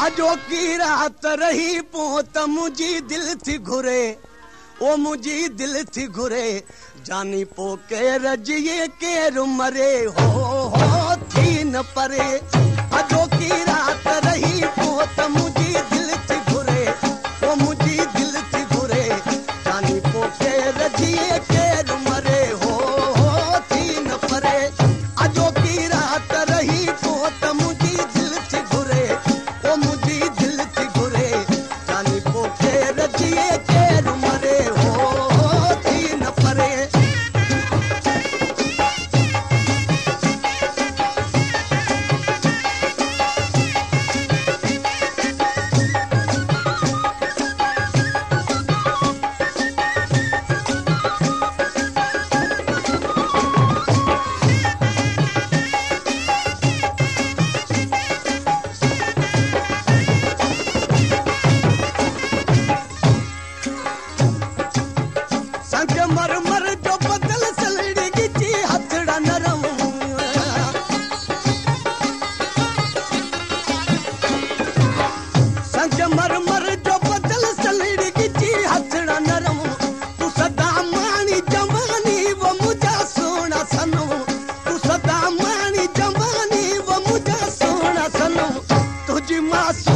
अजो की रात रही पोत मुझी दिल थी घुरे, ओ मुझी दिल थी घुरे, जानी पो के रजिए केर मरे, हो हो, थी न परे। अजो की रात रही पोत मुझी más